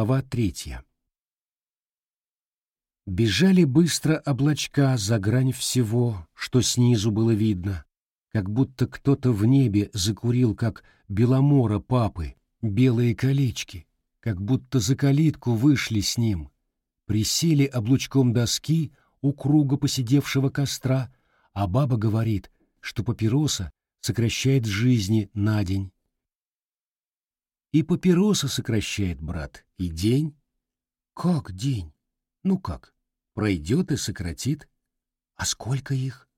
Глава третья. Бежали быстро облачка за грань всего, что снизу было видно, как будто кто-то в небе закурил, как беломора папы, белые колечки, как будто за калитку вышли с ним, присели облучком доски у круга посидевшего костра, а баба говорит, что папироса сокращает жизни на день. И папироса сокращает, брат, и день. Как день? Ну как? Пройдет и сократит. А сколько их?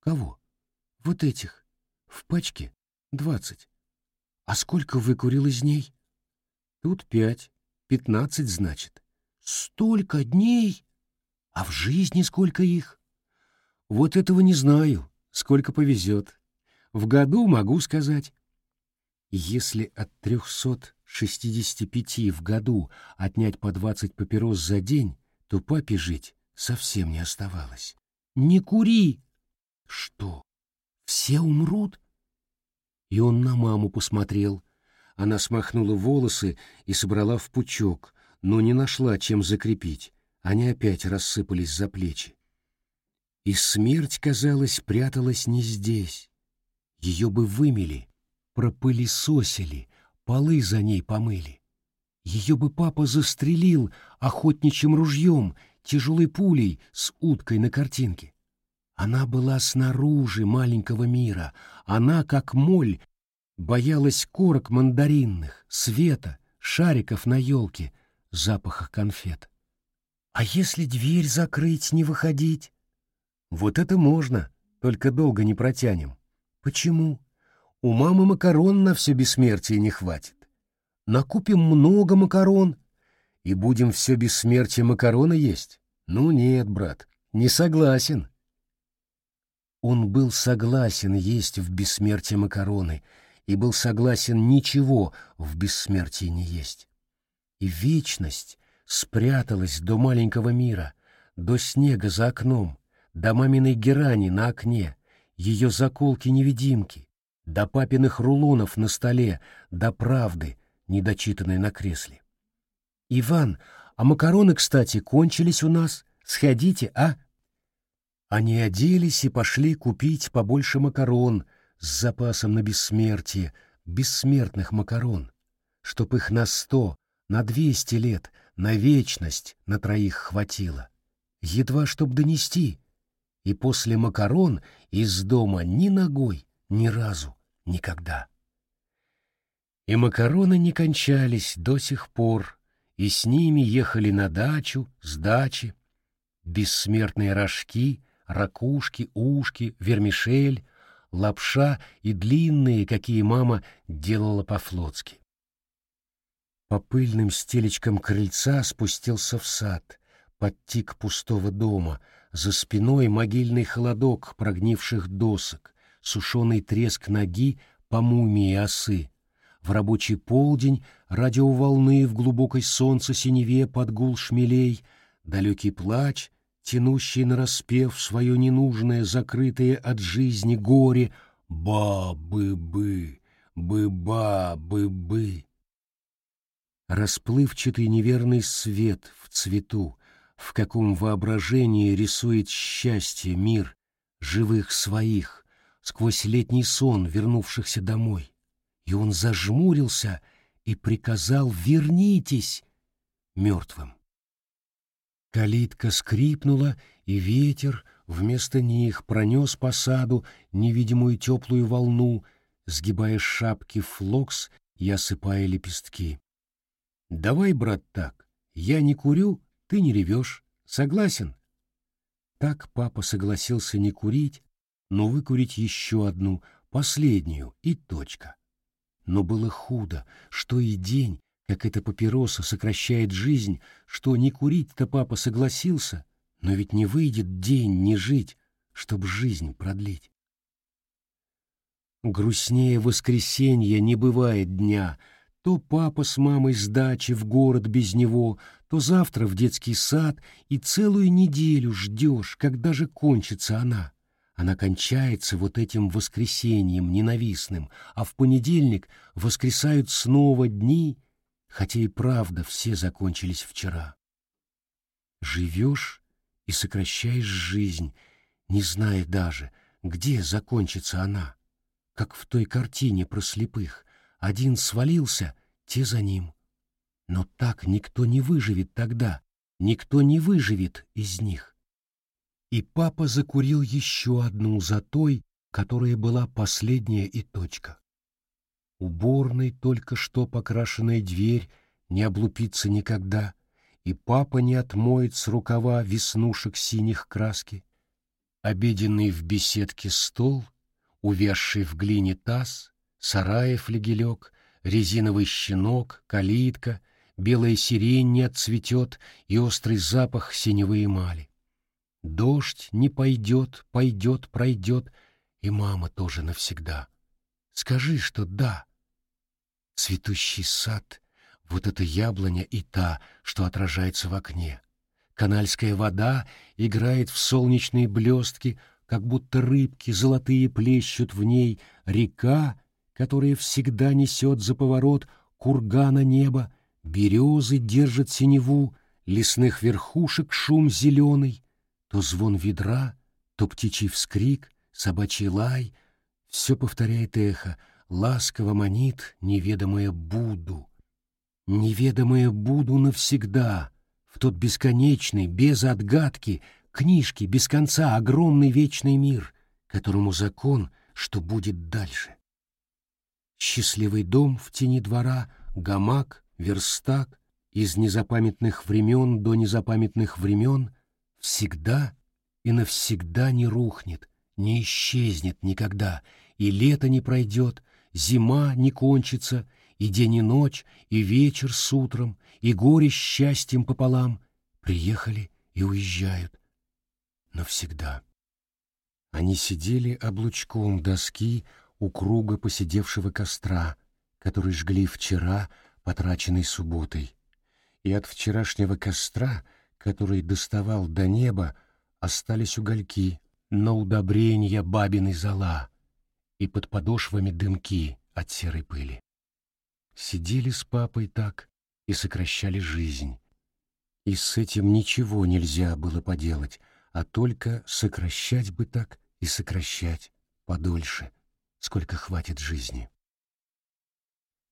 Кого? Вот этих. В пачке двадцать. А сколько выкурил из ней? Тут пять. Пятнадцать, значит. Столько дней? А в жизни сколько их? Вот этого не знаю. Сколько повезет. В году могу сказать. Если от 365 в году отнять по 20 папирос за день, то папе жить совсем не оставалось. «Не кури!» «Что? Все умрут?» И он на маму посмотрел. Она смахнула волосы и собрала в пучок, но не нашла, чем закрепить. Они опять рассыпались за плечи. И смерть, казалось, пряталась не здесь. Ее бы вымели, пропылесосили, полы за ней помыли. Ее бы папа застрелил охотничьим ружьем, тяжелой пулей с уткой на картинке. Она была снаружи маленького мира, она, как моль, боялась корок мандаринных, света, шариков на елке, запаха конфет. А если дверь закрыть, не выходить? Вот это можно, только долго не протянем. Почему? У мамы макарон на все бессмертие не хватит. Накупим много макарон и будем все бессмертие макароны есть. Ну нет, брат, не согласен. Он был согласен есть в бессмертие макароны и был согласен ничего в бессмертии не есть. И вечность спряталась до маленького мира, до снега за окном, до маминой герани на окне, ее заколки-невидимки, до папиных рулонов на столе, до правды, недочитанной на кресле. «Иван, а макароны, кстати, кончились у нас. Сходите, а?» Они оделись и пошли купить побольше макарон с запасом на бессмертие, бессмертных макарон, чтоб их на сто, на двести лет, на вечность на троих хватило. Едва чтоб донести. И после макарон из дома ни ногой, ни разу, никогда. И макароны не кончались до сих пор, и с ними ехали на дачу, с дачи, бессмертные рожки, ракушки, ушки, вермишель, лапша и длинные, какие мама делала по-флотски. По пыльным стелечкам крыльца спустился в сад, под тик пустого дома, за спиной могильный холодок прогнивших досок, сушеный треск ноги по мумии осы. В рабочий полдень радиоволны в глубокой солнце синеве под гул шмелей, далекий плач, тянущий на распев свое ненужное, закрытое от жизни горе «ба-бы-бы, бы-ба-бы-бы». Расплывчатый неверный свет в цвету, в каком воображение рисует счастье мир живых своих, сквозь летний сон вернувшихся домой. И он зажмурился и приказал «Вернитесь!» мертвым. Калитка скрипнула, и ветер вместо них пронес по саду невидимую теплую волну, сгибая шапки флокс и осыпая лепестки. «Давай, брат, так. Я не курю, ты не ревешь. Согласен?» Так папа согласился не курить, но выкурить еще одну, последнюю, и точка. Но было худо, что и день, как эта папироса сокращает жизнь, что не курить-то папа согласился, но ведь не выйдет день не жить, чтоб жизнь продлить. Грустнее воскресенья не бывает дня, то папа с мамой с дачи в город без него, то завтра в детский сад, и целую неделю ждешь, когда же кончится она. Она кончается вот этим воскресеньем ненавистным, а в понедельник воскресают снова дни, хотя и правда все закончились вчера. Живешь и сокращаешь жизнь, не зная даже, где закончится она, как в той картине про слепых. Один свалился, те за ним. Но так никто не выживет тогда, никто не выживет из них. И папа закурил еще одну за той, которая была последняя и точка. Уборной только что покрашенная дверь не облупится никогда, и папа не отмоет с рукава веснушек синих краски. Обеденный в беседке стол, увязший в глине таз, сараев флегелек, резиновый щенок, калитка — белая сирень не отцветет и острый запах синевой эмали. Дождь не пойдет, пойдет, пройдет, и мама тоже навсегда. Скажи, что да. Цветущий сад, вот эта яблоня и та, что отражается в окне. Канальская вода играет в солнечные блестки, как будто рыбки золотые плещут в ней, река, которая всегда несет за поворот кургана неба, Березы держат синеву, лесных верхушек шум зеленый, то звон ведра, то птичий вскрик, собачий лай. Все повторяет эхо, ласково манит неведомое Буду. Неведомое Буду навсегда, в тот бесконечный, без отгадки, книжки, без конца, огромный вечный мир, которому закон, что будет дальше. Счастливый дом в тени двора, гамак, верстак из незапамятных времен до незапамятных времен всегда и навсегда не рухнет, не исчезнет никогда, и лето не пройдет, зима не кончится, и день и ночь, и вечер с утром, и горе с счастьем пополам приехали и уезжают. Навсегда. Они сидели облучком доски у круга посидевшего костра, который жгли вчера, потраченной субботой, и от вчерашнего костра, который доставал до неба, остались угольки на удобренья бабиной зола и под подошвами дымки от серой пыли. Сидели с папой так и сокращали жизнь. И с этим ничего нельзя было поделать, а только сокращать бы так и сокращать подольше, сколько хватит жизни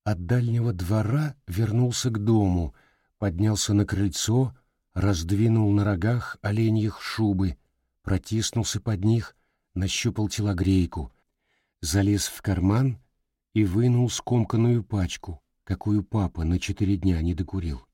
от дальнего двора вернулся к дому, поднялся на крыльцо, раздвинул на рогах оленьих шубы, протиснулся под них, нащупал телогрейку, залез в карман и вынул скомканную пачку, какую папа на четыре дня не докурил.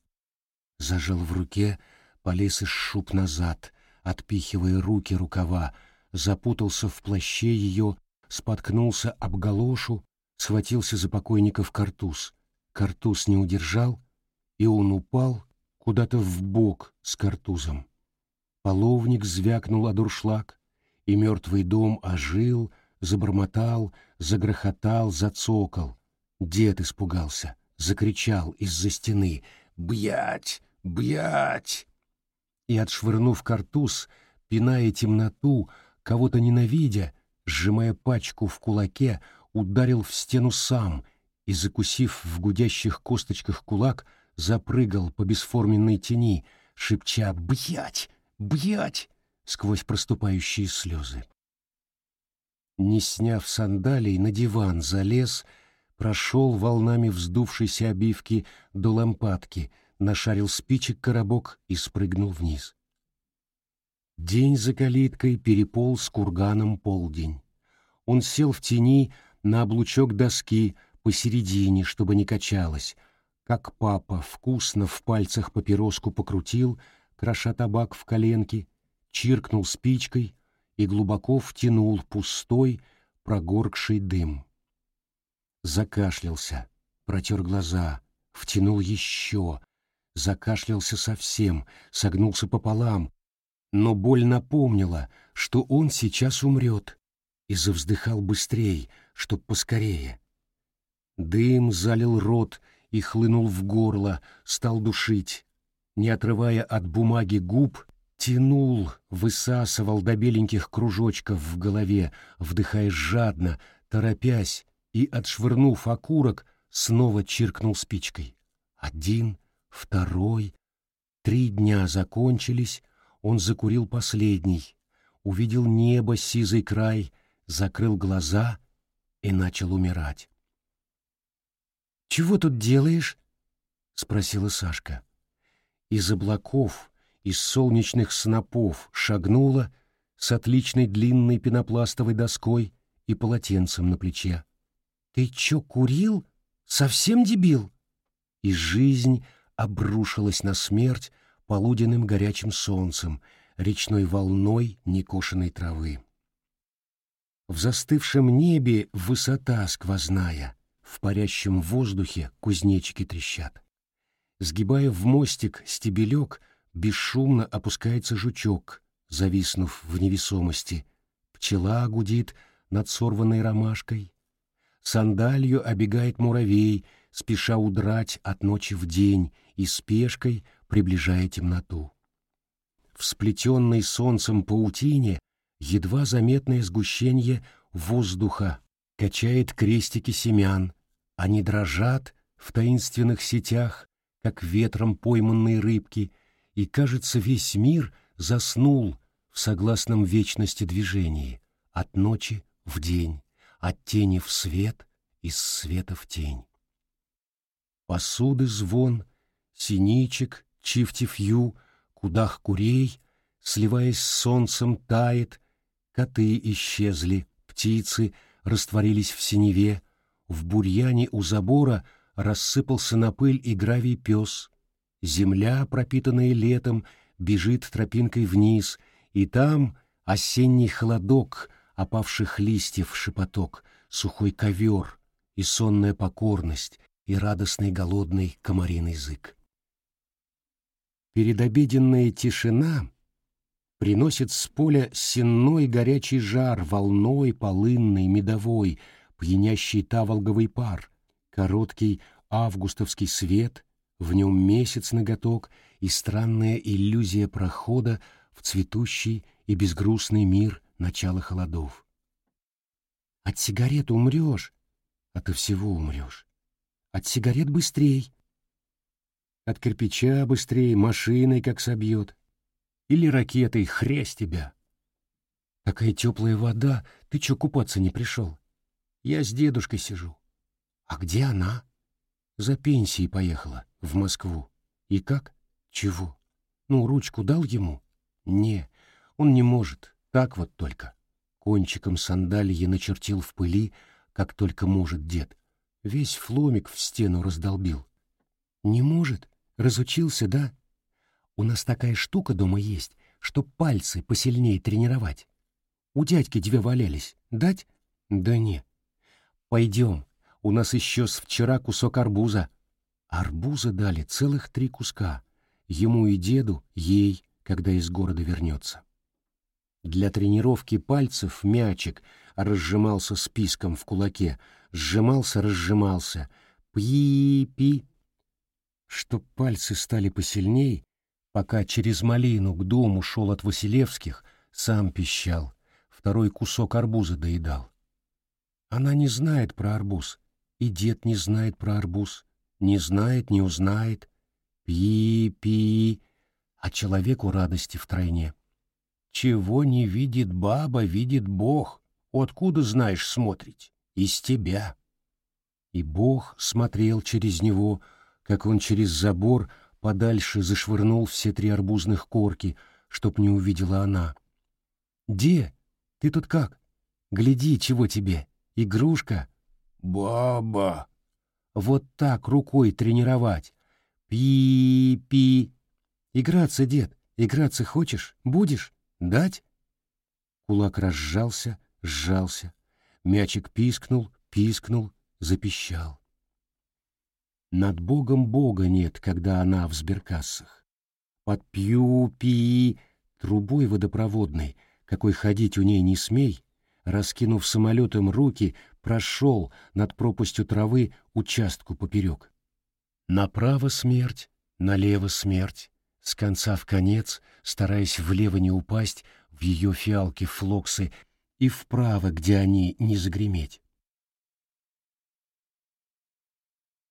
Зажал в руке, полез из шуб назад, отпихивая руки рукава, запутался в плаще ее, споткнулся об галошу, схватился за покойника в картуз. Картуз не удержал, и он упал куда-то в бок с картузом. Половник звякнул о дуршлаг, и мертвый дом ожил, забормотал, загрохотал, зацокал. Дед испугался, закричал из-за стены «Бьять! Бьять!» И, отшвырнув картуз, пиная темноту, кого-то ненавидя, сжимая пачку в кулаке, ударил в стену сам и, закусив в гудящих косточках кулак, запрыгал по бесформенной тени, шепча «Бьять! Бьять!» сквозь проступающие слезы. Не сняв сандалий, на диван залез, прошел волнами вздувшейся обивки до лампадки, нашарил спичек коробок и спрыгнул вниз. День за калиткой переполз курганом полдень. Он сел в тени, на облучок доски посередине, чтобы не качалась, как папа вкусно в пальцах папироску покрутил, кроша табак в коленке, чиркнул спичкой и глубоко втянул пустой, прогоркший дым. Закашлялся, протер глаза, втянул еще, закашлялся совсем, согнулся пополам, но боль напомнила, что он сейчас умрет, и завздыхал быстрей, чтоб поскорее. Дым залил рот и хлынул в горло, стал душить. Не отрывая от бумаги губ, тянул, высасывал до беленьких кружочков в голове, вдыхая жадно, торопясь, и, отшвырнув окурок, снова чиркнул спичкой. Один, второй, три дня закончились, он закурил последний, увидел небо, сизый край, закрыл глаза и начал умирать. «Чего тут делаешь?» — спросила Сашка. Из облаков, из солнечных снопов шагнула с отличной длинной пенопластовой доской и полотенцем на плече. «Ты чё, курил? Совсем дебил?» И жизнь обрушилась на смерть полуденным горячим солнцем, речной волной некошенной травы. В застывшем небе высота сквозная, в парящем воздухе кузнечики трещат. Сгибая в мостик стебелек, бесшумно опускается жучок, зависнув в невесомости. Пчела гудит над сорванной ромашкой. Сандалью обегает муравей, спеша удрать от ночи в день и спешкой приближая темноту. В сплетенной солнцем паутине едва заметное сгущение воздуха качает крестики семян, они дрожат в таинственных сетях, как ветром пойманные рыбки, и, кажется, весь мир заснул в согласном вечности движении, от ночи в день, от тени в свет, из света в тень. Посуды звон, синичек, чифтифью, кудах курей, сливаясь с солнцем, тает, коты исчезли, птицы растворились в синеве, в бурьяне у забора рассыпался на пыль и гравий пес, земля, пропитанная летом, бежит тропинкой вниз, и там осенний холодок опавших листьев шепоток, сухой ковер и сонная покорность, и радостный голодный комариный язык. Передобеденная тишина приносит с поля сенной горячий жар, волной полынный, медовой, пьянящий таволговый пар, короткий августовский свет, в нем месяц ноготок и странная иллюзия прохода в цветущий и безгрустный мир начала холодов. От сигарет умрешь, от всего умрешь. От сигарет быстрей. От кирпича быстрее, машиной как собьет. Или ракетой хрясь тебя. Такая теплая вода, ты чё купаться не пришел? Я с дедушкой сижу. А где она? За пенсией поехала, в Москву. И как? Чего? Ну, ручку дал ему? Не, он не может, так вот только. Кончиком сандалии начертил в пыли, как только может дед. Весь фломик в стену раздолбил. Не может? Разучился, да? У нас такая штука дома есть, что пальцы посильнее тренировать. У дядьки две валялись. Дать? Да не. Пойдем, у нас еще с вчера кусок арбуза. Арбуза дали целых три куска. Ему и деду, ей, когда из города вернется. Для тренировки пальцев мячик разжимался списком в кулаке, сжимался-разжимался. Пи-пи. Чтоб пальцы стали посильней, пока через малину к дому шел от Василевских, сам пищал, второй кусок арбуза доедал. Она не знает про арбуз, и дед не знает про арбуз, не знает, не узнает. Пи-пи, а человеку радости втройне. Чего не видит баба, видит Бог. Откуда знаешь смотреть? Из тебя. И Бог смотрел через него, как он через забор подальше зашвырнул все три арбузных корки, чтоб не увидела она. «Де, ты тут как? Гляди, чего тебе? Игрушка?» «Баба!» «Вот так рукой тренировать. Пи-пи!» «Играться, дед, играться хочешь? Будешь? Дать?» Кулак разжался, сжался. Мячик пискнул, пискнул, запищал. Над Богом Бога нет, когда она в сберкассах. Под пью-пи трубой водопроводной, какой ходить у ней не смей, раскинув самолетом руки, прошел над пропастью травы участку поперек. Направо смерть, налево смерть, с конца в конец, стараясь влево не упасть в ее фиалки флоксы и вправо, где они не загреметь.